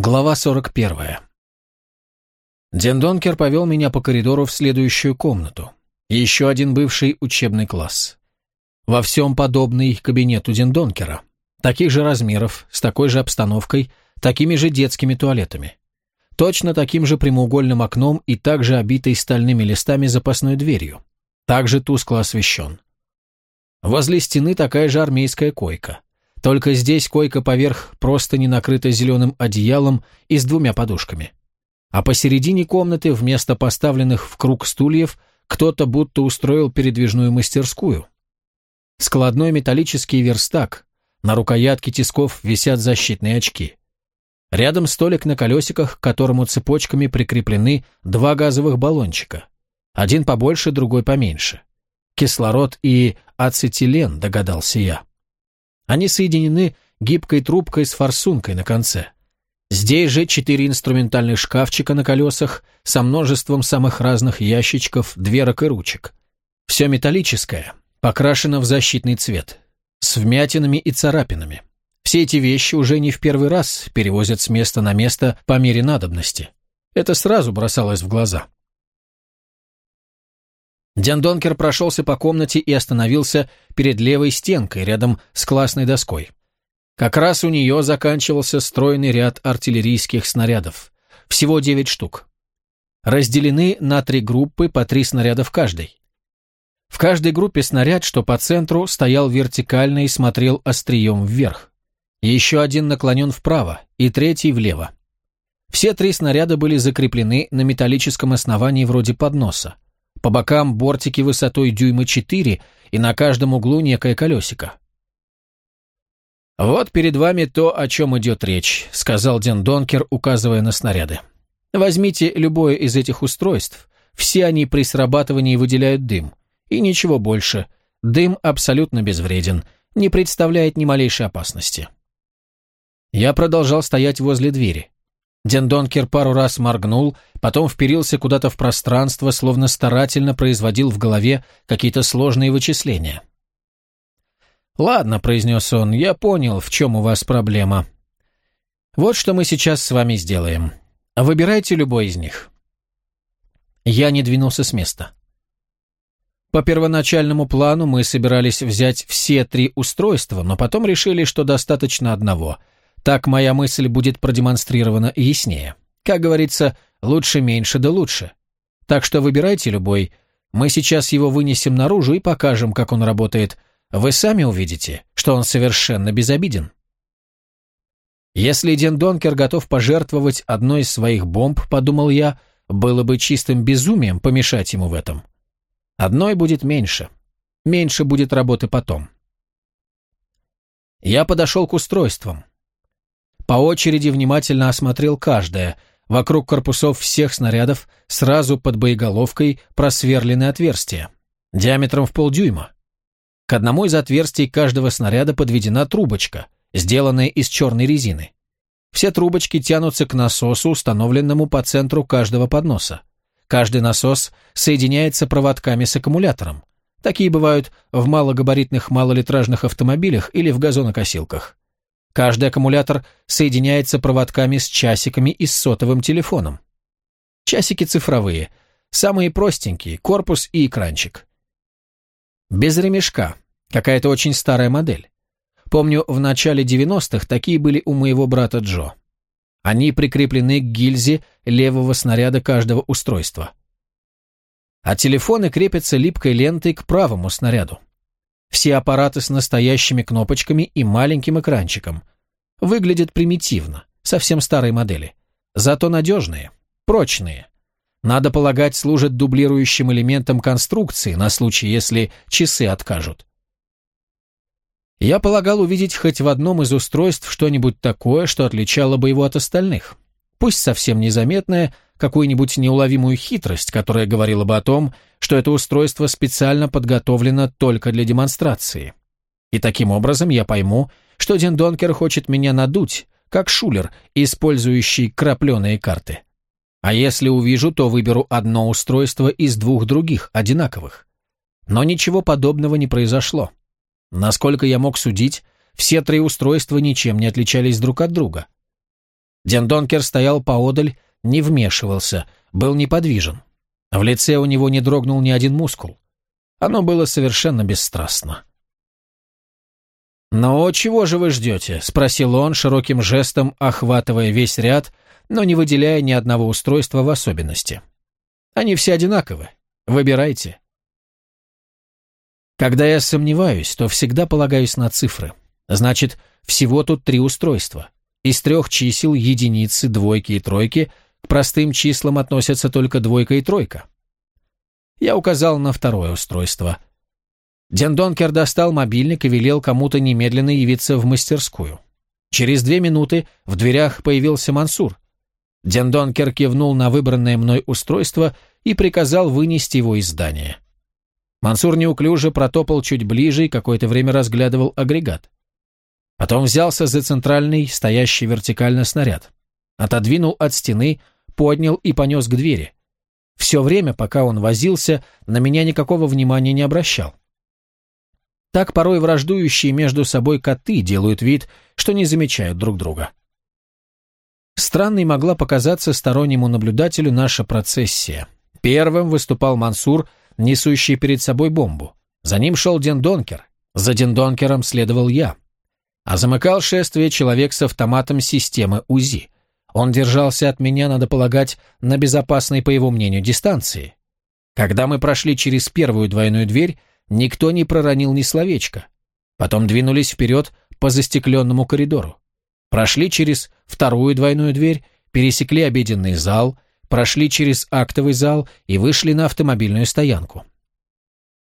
Глава 41. Ден Донкер повел меня по коридору в следующую комнату. Еще один бывший учебный класс. Во всем подобный кабинету Ден Донкера. Таких же размеров, с такой же обстановкой, такими же детскими туалетами. Точно таким же прямоугольным окном и также обитой стальными листами запасной дверью. Также тускло освещен. Возле стены такая же армейская койка. Только здесь койка поверх просто не накрыта зеленым одеялом и с двумя подушками. А посередине комнаты вместо поставленных в круг стульев кто-то будто устроил передвижную мастерскую. Складной металлический верстак, на рукоятке тисков висят защитные очки. Рядом столик на колесиках, к которому цепочками прикреплены два газовых баллончика. Один побольше, другой поменьше. Кислород и ацетилен, догадался я. Они соединены гибкой трубкой с форсункой на конце. Здесь же четыре инструментальных шкафчика на колесах со множеством самых разных ящичков, дверок и ручек. Все металлическое, покрашено в защитный цвет, с вмятинами и царапинами. Все эти вещи уже не в первый раз перевозят с места на место по мере надобности. Это сразу бросалось в глаза. Дян Донкер прошелся по комнате и остановился перед левой стенкой, рядом с классной доской. Как раз у нее заканчивался стройный ряд артиллерийских снарядов. Всего девять штук. Разделены на три группы по три снаряда в каждой. В каждой группе снаряд, что по центру, стоял вертикально и смотрел острием вверх. Еще один наклонен вправо и третий влево. Все три снаряда были закреплены на металлическом основании вроде подноса. По бокам бортики высотой дюйма 4 и на каждом углу некое колесико. «Вот перед вами то, о чем идет речь», — сказал Ден Донкер, указывая на снаряды. «Возьмите любое из этих устройств. Все они при срабатывании выделяют дым. И ничего больше. Дым абсолютно безвреден, не представляет ни малейшей опасности». Я продолжал стоять возле двери. Дендонкер пару раз моргнул, потом вперился куда-то в пространство, словно старательно производил в голове какие-то сложные вычисления. «Ладно», — произнес он, — «я понял, в чем у вас проблема. Вот что мы сейчас с вами сделаем. Выбирайте любой из них». Я не двинулся с места. По первоначальному плану мы собирались взять все три устройства, но потом решили, что достаточно одного — так моя мысль будет продемонстрирована яснее. Как говорится, лучше меньше да лучше. Так что выбирайте любой. Мы сейчас его вынесем наружу и покажем, как он работает. Вы сами увидите, что он совершенно безобиден. Если Ден Донкер готов пожертвовать одной из своих бомб, подумал я, было бы чистым безумием помешать ему в этом. Одной будет меньше. Меньше будет работы потом. Я подошел к устройствам. По очереди внимательно осмотрел каждое. Вокруг корпусов всех снарядов сразу под боеголовкой просверлены отверстия. Диаметром в полдюйма. К одному из отверстий каждого снаряда подведена трубочка, сделанная из черной резины. Все трубочки тянутся к насосу, установленному по центру каждого подноса. Каждый насос соединяется проводками с аккумулятором. Такие бывают в малогабаритных малолитражных автомобилях или в газонокосилках. Каждый аккумулятор соединяется проводками с часиками и с сотовым телефоном. Часики цифровые, самые простенькие, корпус и экранчик. Без ремешка, какая-то очень старая модель. Помню, в начале 90-х такие были у моего брата Джо. Они прикреплены к гильзе левого снаряда каждого устройства. А телефоны крепятся липкой лентой к правому снаряду. Все аппараты с настоящими кнопочками и маленьким экранчиком. Выглядят примитивно, совсем старой модели. Зато надежные, прочные. Надо полагать, служат дублирующим элементом конструкции на случай, если часы откажут. Я полагал увидеть хоть в одном из устройств что-нибудь такое, что отличало бы его от остальных. Пусть совсем незаметное, какую-нибудь неуловимую хитрость, которая говорила бы о том, что это устройство специально подготовлено только для демонстрации. И таким образом я пойму, что Дин Донкер хочет меня надуть, как шулер, использующий крапленые карты. А если увижу, то выберу одно устройство из двух других, одинаковых. Но ничего подобного не произошло. Насколько я мог судить, все три устройства ничем не отличались друг от друга. Дендонкер стоял поодаль, не вмешивался, был неподвижен. В лице у него не дрогнул ни один мускул. Оно было совершенно бесстрастно. «Но чего же вы ждете?» — спросил он, широким жестом охватывая весь ряд, но не выделяя ни одного устройства в особенности. «Они все одинаковы. Выбирайте». Когда я сомневаюсь, то всегда полагаюсь на цифры. Значит, всего тут три устройства. Из трех чисел единицы, двойки и тройки к простым числам относятся только двойка и тройка. Я указал на второе устройство. Ден Донкер достал мобильник и велел кому-то немедленно явиться в мастерскую. Через две минуты в дверях появился Мансур. Ден Донкер кивнул на выбранное мной устройство и приказал вынести его из здания. Мансур неуклюже протопал чуть ближе и какое-то время разглядывал агрегат. Потом взялся за центральный, стоящий вертикально снаряд. Отодвинул от стены, поднял и понес к двери. Все время, пока он возился, на меня никакого внимания не обращал. Так порой враждующие между собой коты делают вид, что не замечают друг друга. Странной могла показаться стороннему наблюдателю наша процессия. Первым выступал Мансур, несущий перед собой бомбу. За ним шел Дендонкер. За Дендонкером следовал я а замыкал шествие человек с автоматом системы УЗИ. Он держался от меня, надо полагать, на безопасной, по его мнению, дистанции. Когда мы прошли через первую двойную дверь, никто не проронил ни словечка. Потом двинулись вперед по застекленному коридору. Прошли через вторую двойную дверь, пересекли обеденный зал, прошли через актовый зал и вышли на автомобильную стоянку.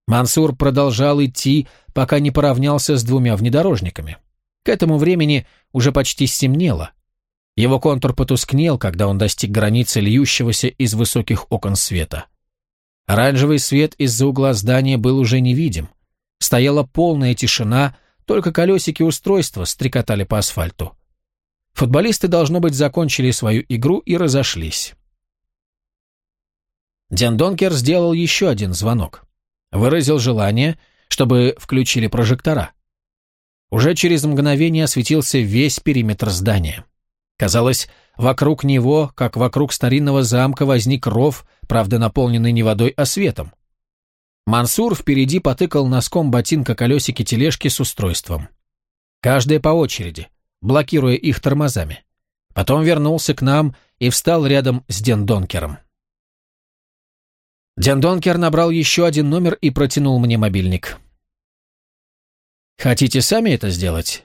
Мансур продолжал идти, пока не поравнялся с двумя внедорожниками. К этому времени уже почти стемнело. Его контур потускнел, когда он достиг границы льющегося из высоких окон света. Оранжевый свет из-за угла здания был уже невидим. Стояла полная тишина, только колесики устройства стрекотали по асфальту. Футболисты, должно быть, закончили свою игру и разошлись. Ден Донкер сделал еще один звонок. Выразил желание, чтобы включили прожектора. Уже через мгновение осветился весь периметр здания. Казалось, вокруг него, как вокруг старинного замка, возник ров, правда наполненный не водой, а светом. Мансур впереди потыкал носком ботинка колесики тележки с устройством. Каждая по очереди, блокируя их тормозами. Потом вернулся к нам и встал рядом с Дендонкером. Дендонкер набрал еще один номер и протянул мне мобильник. Хотите сами это сделать?»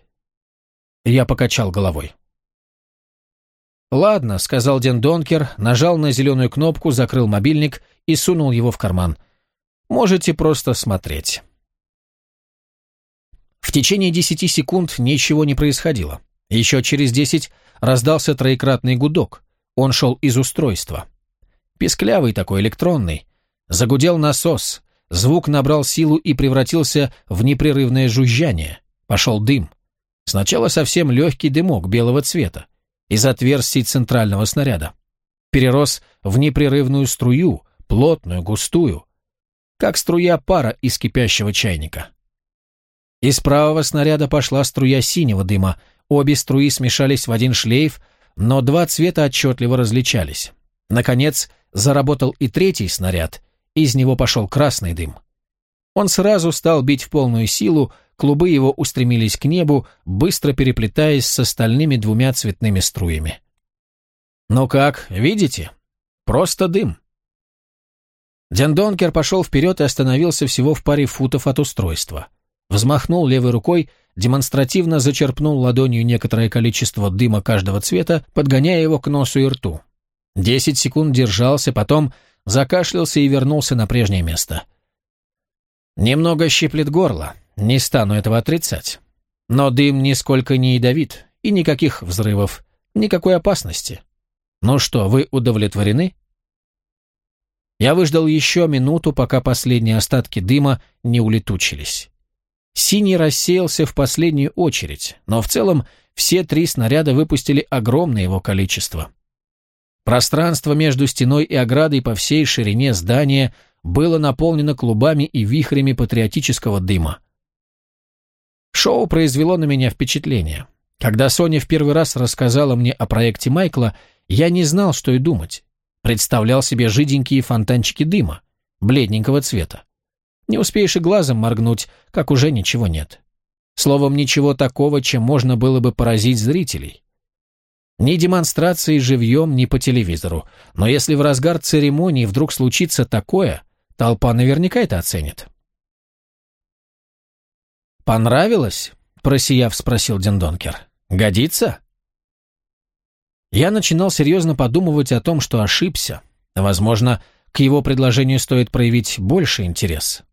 Я покачал головой. «Ладно», — сказал Ден Донкер, нажал на зеленую кнопку, закрыл мобильник и сунул его в карман. «Можете просто смотреть». В течение десяти секунд ничего не происходило. Еще через десять раздался троекратный гудок. Он шел из устройства. Песклявый такой, электронный. Загудел насос. Звук набрал силу и превратился в непрерывное жужжание. Пошел дым. Сначала совсем легкий дымок белого цвета из отверстий центрального снаряда. Перерос в непрерывную струю, плотную, густую, как струя пара из кипящего чайника. Из правого снаряда пошла струя синего дыма, обе струи смешались в один шлейф, но два цвета отчетливо различались. Наконец, заработал и третий снаряд, из него пошел красный дым. Он сразу стал бить в полную силу, клубы его устремились к небу, быстро переплетаясь с остальными двумя цветными струями. «Ну как, видите? Просто дым». Дендонкер пошел вперед и остановился всего в паре футов от устройства. Взмахнул левой рукой, демонстративно зачерпнул ладонью некоторое количество дыма каждого цвета, подгоняя его к носу и рту. Десять секунд держался, потом закашлялся и вернулся на прежнее место. Немного щиплет горло, не стану этого отрицать. Но дым нисколько не ядовит, и никаких взрывов, никакой опасности. Ну что, вы удовлетворены? Я выждал еще минуту, пока последние остатки дыма не улетучились. Синий рассеялся в последнюю очередь, но в целом все три снаряда выпустили огромное его количество. Пространство между стеной и оградой по всей ширине здания было наполнено клубами и вихрями патриотического дыма. Шоу произвело на меня впечатление. Когда Соня в первый раз рассказала мне о проекте Майкла, я не знал, что и думать. Представлял себе жиденькие фонтанчики дыма, бледненького цвета. Не успеешь и глазом моргнуть, как уже ничего нет. Словом, ничего такого, чем можно было бы поразить зрителей. Ни демонстрации живьем, ни по телевизору. Но если в разгар церемонии вдруг случится такое, толпа наверняка это оценит. «Понравилось?» – просияв, спросил Дендонкер. «Годится?» Я начинал серьезно подумывать о том, что ошибся. Возможно, к его предложению стоит проявить больше интерес.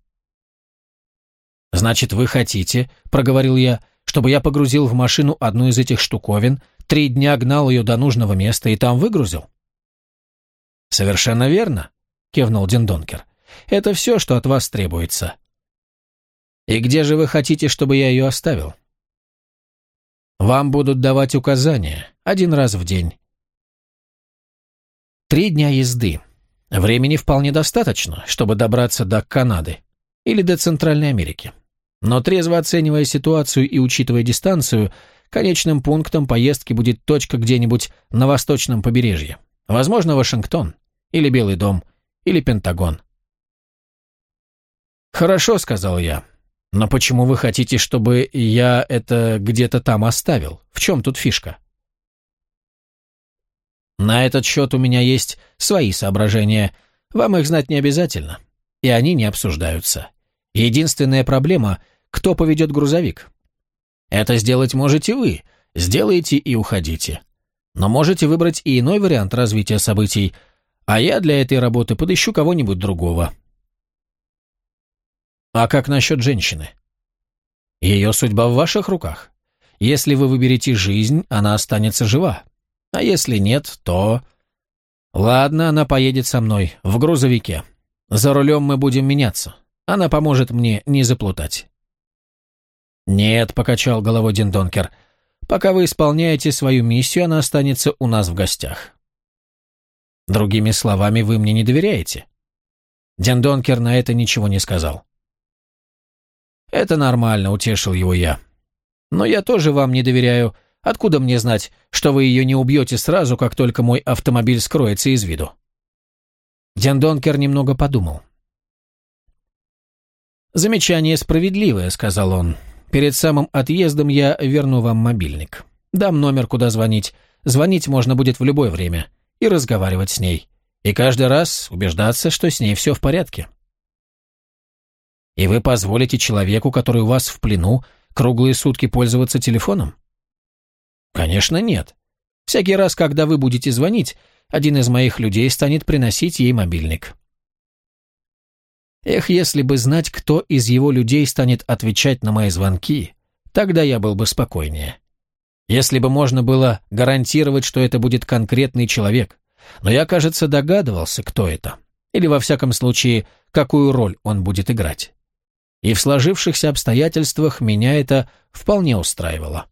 «Значит, вы хотите, — проговорил я, — чтобы я погрузил в машину одну из этих штуковин, три дня гнал ее до нужного места и там выгрузил?» «Совершенно верно», — кивнул Диндонкер. «Это все, что от вас требуется». «И где же вы хотите, чтобы я ее оставил?» «Вам будут давать указания, один раз в день». Три дня езды. Времени вполне достаточно, чтобы добраться до Канады или до Центральной Америки. Но трезво оценивая ситуацию и учитывая дистанцию, конечным пунктом поездки будет точка где-нибудь на восточном побережье. Возможно, Вашингтон, или Белый дом, или Пентагон. «Хорошо», — сказал я. «Но почему вы хотите, чтобы я это где-то там оставил? В чем тут фишка?» «На этот счет у меня есть свои соображения. Вам их знать не обязательно. И они не обсуждаются. Единственная проблема – кто поведет грузовик? Это сделать можете вы, сделаете и уходите. Но можете выбрать и иной вариант развития событий, а я для этой работы подыщу кого-нибудь другого. А как насчет женщины? Ее судьба в ваших руках. Если вы выберете жизнь, она останется жива. А если нет, то... Ладно, она поедет со мной, в грузовике. За рулем мы будем меняться. Она поможет мне не заплутать». «Нет», — покачал головой Диндонкер, — «пока вы исполняете свою миссию, она останется у нас в гостях». «Другими словами, вы мне не доверяете?» Диндонкер на это ничего не сказал. «Это нормально», — утешил его я. «Но я тоже вам не доверяю. Откуда мне знать, что вы ее не убьете сразу, как только мой автомобиль скроется из виду?» Диндонкер немного подумал. «Замечание справедливое», — сказал он. «Перед самым отъездом я верну вам мобильник. Дам номер, куда звонить. Звонить можно будет в любое время. И разговаривать с ней. И каждый раз убеждаться, что с ней все в порядке». «И вы позволите человеку, который у вас в плену, круглые сутки пользоваться телефоном?» «Конечно нет. Всякий раз, когда вы будете звонить, один из моих людей станет приносить ей мобильник. Эх, если бы знать, кто из его людей станет отвечать на мои звонки, тогда я был бы спокойнее. Если бы можно было гарантировать, что это будет конкретный человек. Но я, кажется, догадывался, кто это. Или, во всяком случае, какую роль он будет играть. И в сложившихся обстоятельствах меня это вполне устраивало.